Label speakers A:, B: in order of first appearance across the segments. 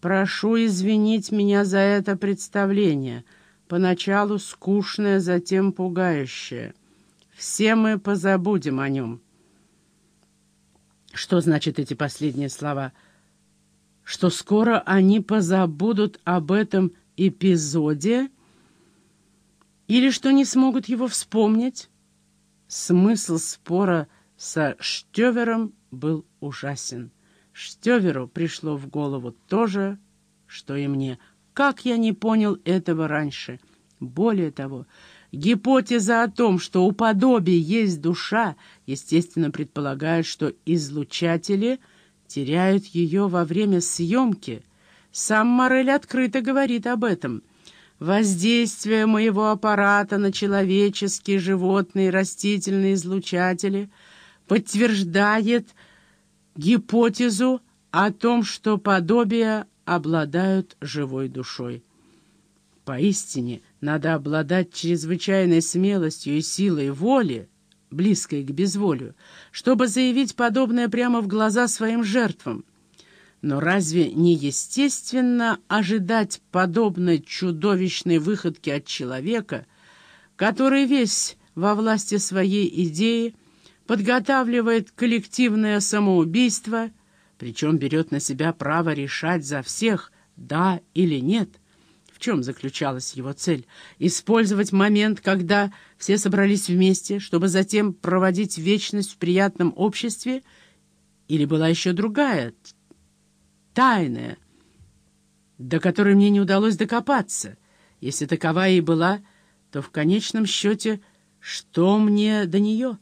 A: Прошу извинить меня за это представление, поначалу скучное, затем пугающее. Все мы позабудем о нем». Что значит эти последние слова? Что скоро они позабудут об этом эпизоде или что не смогут его вспомнить? Смысл спора со Штевером был ужасен. Штеверу пришло в голову то же, что и мне. Как я не понял этого раньше? Более того, гипотеза о том, что у подобия есть душа, естественно, предполагает, что излучатели теряют ее во время съемки. Сам Морель открыто говорит об этом. Воздействие моего аппарата на человеческие, животные, растительные излучатели подтверждает гипотезу о том, что подобия обладают живой душой. Поистине, надо обладать чрезвычайной смелостью и силой воли, близкой к безволию, чтобы заявить подобное прямо в глаза своим жертвам. Но разве не естественно ожидать подобной чудовищной выходки от человека, который весь во власти своей идеи подготавливает коллективное самоубийство, причем берет на себя право решать за всех, да или нет? В чем заключалась его цель? Использовать момент, когда все собрались вместе, чтобы затем проводить вечность в приятном обществе? Или была еще другая, тайная, до которой мне не удалось докопаться. Если такова и была, то в конечном счете что мне до нее?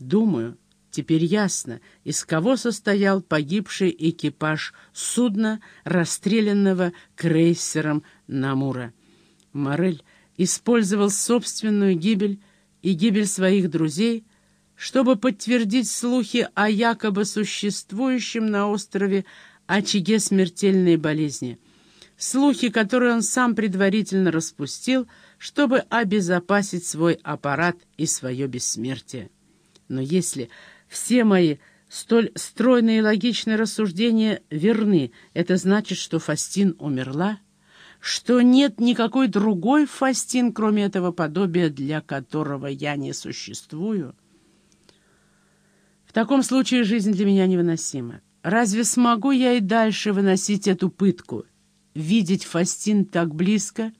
A: Думаю, теперь ясно, из кого состоял погибший экипаж судна, расстрелянного крейсером Намура. Морель использовал собственную гибель и гибель своих друзей, чтобы подтвердить слухи о якобы существующем на острове очаге смертельной болезни. Слухи, которые он сам предварительно распустил, чтобы обезопасить свой аппарат и свое бессмертие. Но если все мои столь стройные и логичные рассуждения верны, это значит, что Фастин умерла, что нет никакой другой Фастин, кроме этого подобия, для которого я не существую. В таком случае жизнь для меня невыносима. Разве смогу я и дальше выносить эту пытку? Видеть Фастин так близко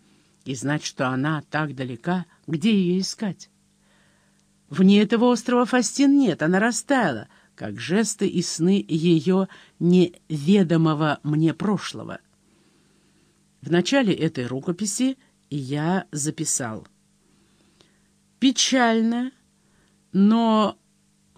A: и знать, что она так далека, где ее искать? Вне этого острова Фастин нет, она растаяла, как жесты и сны ее неведомого мне прошлого. В начале этой рукописи я записал. Печально, но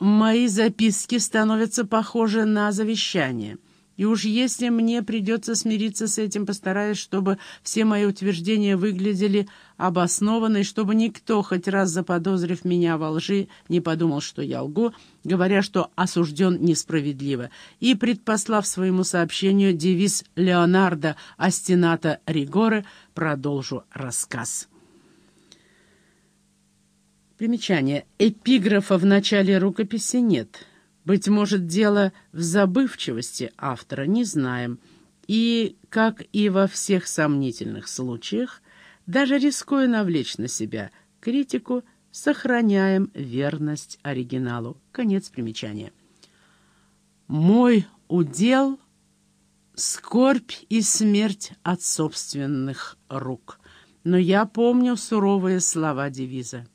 A: Мои записки становятся похожи на завещание. И уж если мне придется смириться с этим, постараюсь, чтобы все мои утверждения выглядели обоснованно, и чтобы никто, хоть раз заподозрив меня во лжи, не подумал, что я лгу, говоря, что осужден несправедливо. И, предпослав своему сообщению девиз Леонардо Астината Ригоре, продолжу рассказ. Примечание. Эпиграфа в начале рукописи нет. Быть может, дело в забывчивости автора, не знаем. И, как и во всех сомнительных случаях, даже рискуя навлечь на себя критику, сохраняем верность оригиналу. Конец примечания. «Мой удел — скорбь и смерть от собственных рук». Но я помню суровые слова девиза.